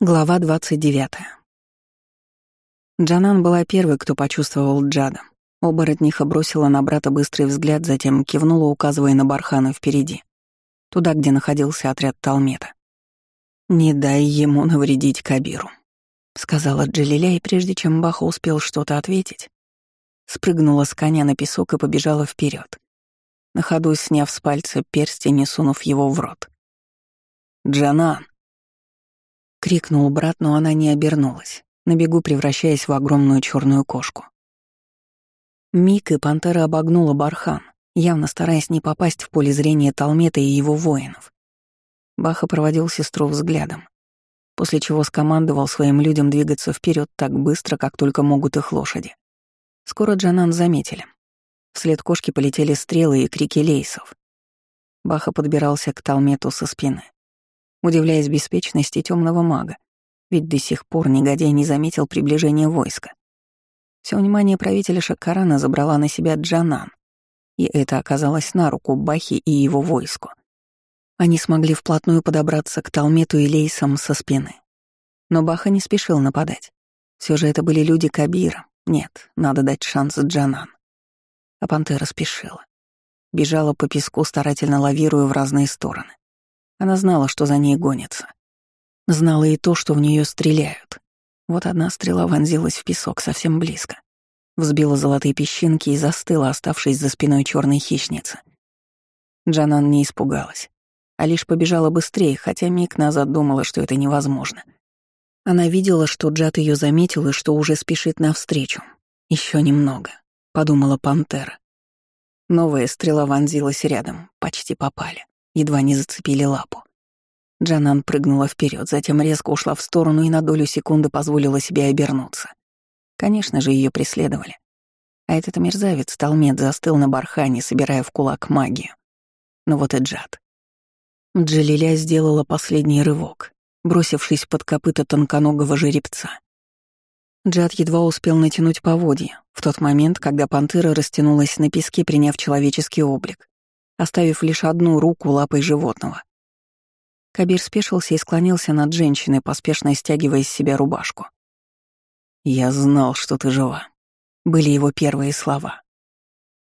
Глава 29. Джанан была первой, кто почувствовал Джада. Оборотниха бросила на брата быстрый взгляд, затем кивнула, указывая на барханы впереди, туда, где находился отряд Талмета. «Не дай ему навредить Кабиру», — сказала Джалиля, и прежде чем Баха успел что-то ответить, спрыгнула с коня на песок и побежала вперед, на ходу сняв с пальца перстень и сунув его в рот. «Джанан!» — крикнул брат, но она не обернулась, на бегу превращаясь в огромную черную кошку. Миг и пантера обогнула бархан, явно стараясь не попасть в поле зрения Талмета и его воинов. Баха проводил сестру взглядом, после чего скомандовал своим людям двигаться вперед так быстро, как только могут их лошади. Скоро Джанан заметили. Вслед кошки полетели стрелы и крики лейсов. Баха подбирался к Талмету со спины удивляясь беспечности темного мага, ведь до сих пор негодяй не заметил приближения войска. Все внимание правителя Шакарана забрала на себя Джанан, и это оказалось на руку Бахи и его войску. Они смогли вплотную подобраться к Талмету и Лейсам со спины. Но Баха не спешил нападать. Все же это были люди Кабира. Нет, надо дать шанс Джанан. А пантера спешила. Бежала по песку, старательно лавируя в разные стороны. Она знала, что за ней гонится. Знала и то, что в нее стреляют. Вот одна стрела вонзилась в песок совсем близко. Взбила золотые песчинки и застыла, оставшись за спиной черной хищницы. Джанан не испугалась, а лишь побежала быстрее, хотя миг назад думала, что это невозможно. Она видела, что Джад ее заметил и что уже спешит навстречу. Еще немного, подумала пантера. Новая стрела вонзилась рядом, почти попали едва не зацепили лапу. Джанан прыгнула вперед, затем резко ушла в сторону и на долю секунды позволила себе обернуться. Конечно же, ее преследовали. А этот мерзавец Талмет застыл на бархане, собирая в кулак магию. Но вот и Джад. Джалиля сделала последний рывок, бросившись под копыта тонконогого жеребца. Джад едва успел натянуть поводья, в тот момент, когда пантера растянулась на песке, приняв человеческий облик оставив лишь одну руку лапой животного. Кабир спешился и склонился над женщиной, поспешно стягивая из себя рубашку. «Я знал, что ты жива», — были его первые слова.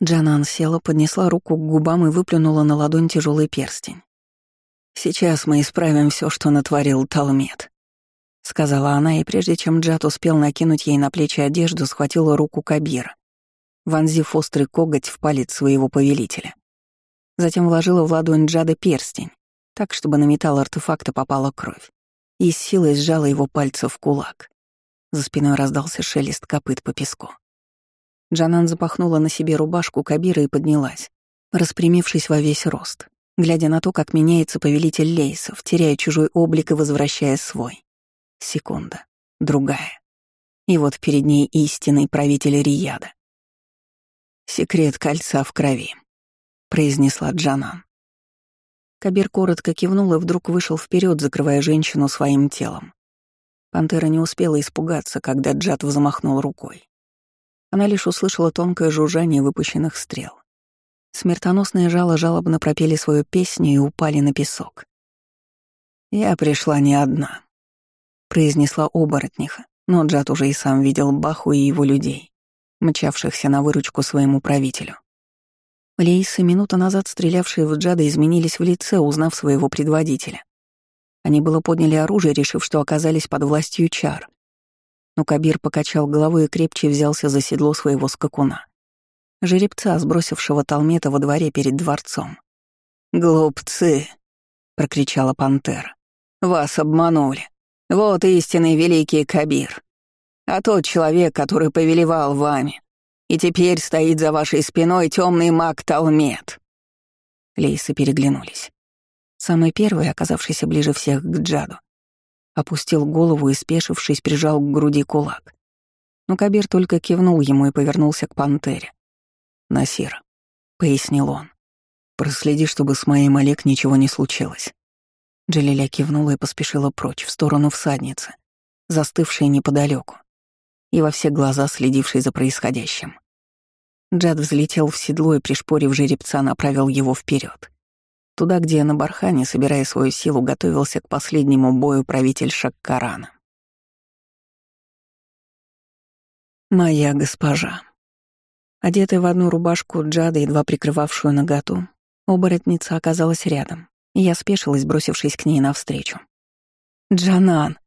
Джанан села, поднесла руку к губам и выплюнула на ладонь тяжелый перстень. «Сейчас мы исправим все, что натворил Талмет», — сказала она, и прежде чем Джат успел накинуть ей на плечи одежду, схватила руку Кабира, вонзив острый коготь в палец своего повелителя. Затем вложила в ладонь Джада перстень, так, чтобы на металл артефакта попала кровь, и с силой сжала его пальцы в кулак. За спиной раздался шелест копыт по песку. Джанан запахнула на себе рубашку Кабира и поднялась, распрямившись во весь рост, глядя на то, как меняется повелитель лейсов, теряя чужой облик и возвращая свой. Секунда, другая. И вот перед ней истинный правитель Рияда. Секрет кольца в крови. — произнесла Джанан. Кабир коротко кивнул и вдруг вышел вперед, закрывая женщину своим телом. Пантера не успела испугаться, когда Джад взмахнул рукой. Она лишь услышала тонкое жужжание выпущенных стрел. Смертоносные жало жалобно пропели свою песню и упали на песок. «Я пришла не одна», — произнесла оборотниха, но Джад уже и сам видел Баху и его людей, мчавшихся на выручку своему правителю. Лейсы, минута назад стрелявшие в Джада, изменились в лице, узнав своего предводителя. Они было подняли оружие, решив, что оказались под властью чар. Но Кабир покачал головой и крепче взялся за седло своего скакуна. Жеребца, сбросившего Талмета во дворе перед дворцом. «Глупцы!» — прокричала пантера. «Вас обманули. Вот истинный великий Кабир. А тот человек, который повелевал вами, и теперь стоит за вашей спиной темный маг Талмет». Лейсы переглянулись. Самый первый, оказавшийся ближе всех к Джаду, опустил голову и, спешившись, прижал к груди кулак. Но Кабир только кивнул ему и повернулся к пантере. «Насир», — пояснил он, — «проследи, чтобы с моим Олег ничего не случилось». Джалиля кивнула и поспешила прочь, в сторону всадницы, застывшей неподалеку и во все глаза следивший за происходящим. Джад взлетел в седло и, пришпорив жеребца, направил его вперед. туда, где на бархане, собирая свою силу, готовился к последнему бою правитель Шаккарана. «Моя госпожа». Одетая в одну рубашку Джада, едва прикрывавшую наготу, оборотница оказалась рядом, и я спешилась, бросившись к ней навстречу. «Джанан!»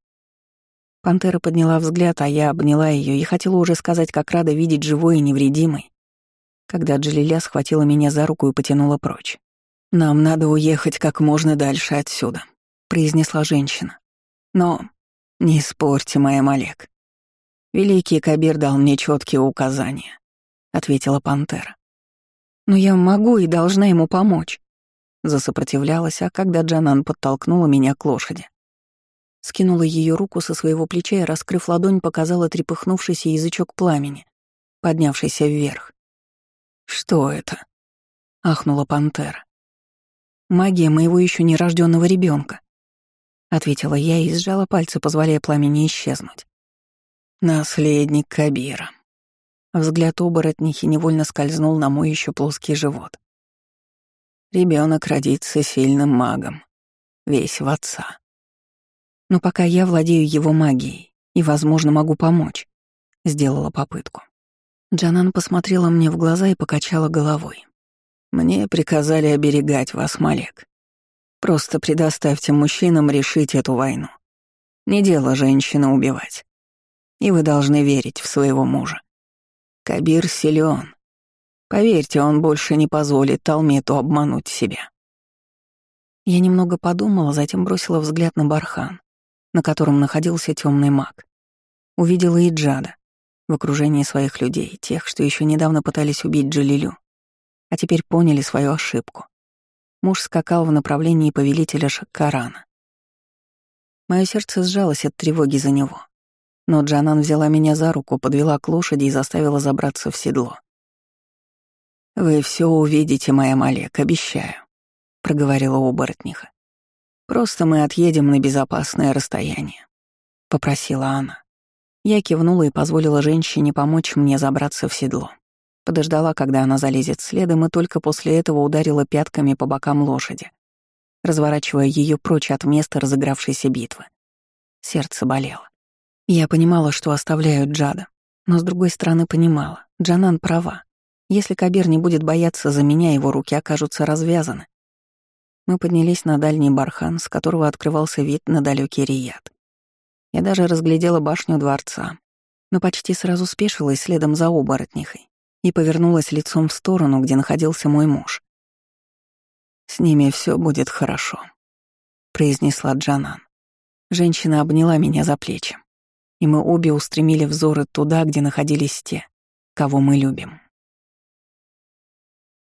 Пантера подняла взгляд, а я обняла ее и хотела уже сказать, как рада видеть живой и невредимой, когда Джалиля схватила меня за руку и потянула прочь. «Нам надо уехать как можно дальше отсюда», — произнесла женщина. «Но не спорьте, моя Малек. Великий Кабир дал мне четкие указания», — ответила пантера. «Но я могу и должна ему помочь», — засопротивлялась, а когда Джанан подтолкнула меня к лошади. Скинула ее руку со своего плеча и, раскрыв ладонь, показала трепыхнувшийся язычок пламени, поднявшийся вверх. «Что это?» — ахнула пантера. «Магия моего еще нерожденного ребенка, ответила я и сжала пальцы, позволяя пламени исчезнуть. «Наследник Кабира». Взгляд оборотнихи невольно скользнул на мой еще плоский живот. Ребенок родится сильным магом, весь в отца. Но пока я владею его магией и, возможно, могу помочь, сделала попытку. Джанан посмотрела мне в глаза и покачала головой. Мне приказали оберегать вас, Малек. Просто предоставьте мужчинам решить эту войну. Не дело женщину убивать. И вы должны верить в своего мужа. Кабир силен. Поверьте, он больше не позволит Талмету обмануть себя. Я немного подумала, затем бросила взгляд на бархан, на котором находился темный маг. Увидела и Джада в окружении своих людей, тех, что еще недавно пытались убить Джалилю, а теперь поняли свою ошибку. Муж скакал в направлении повелителя Шаккарана. Мое сердце сжалось от тревоги за него. Но Джанан взяла меня за руку, подвела к лошади и заставила забраться в седло. «Вы все увидите, моя Малек, обещаю», — проговорила оборотниха. «Просто мы отъедем на безопасное расстояние», — попросила она. Я кивнула и позволила женщине помочь мне забраться в седло. Подождала, когда она залезет следом, и только после этого ударила пятками по бокам лошади, разворачивая ее прочь от места разыгравшейся битвы. Сердце болело. Я понимала, что оставляю Джада, но с другой стороны понимала, Джанан права. Если Кабир не будет бояться за меня, его руки окажутся развязаны. Мы поднялись на дальний бархан, с которого открывался вид на далекий Рияд. Я даже разглядела башню дворца, но почти сразу спешилась следом за оборотнихой и повернулась лицом в сторону, где находился мой муж. «С ними все будет хорошо», — произнесла Джанан. Женщина обняла меня за плечи, и мы обе устремили взоры туда, где находились те, кого мы любим.